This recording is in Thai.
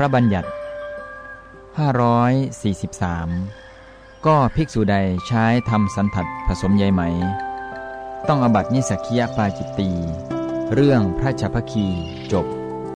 ระบัญญัติ 543 ก็ภิกษุใดใช้ทำสันถัดผสมใยไหม ต้องอบัตินิสักคียปาจิตตี เรื่องพระชพคีจบ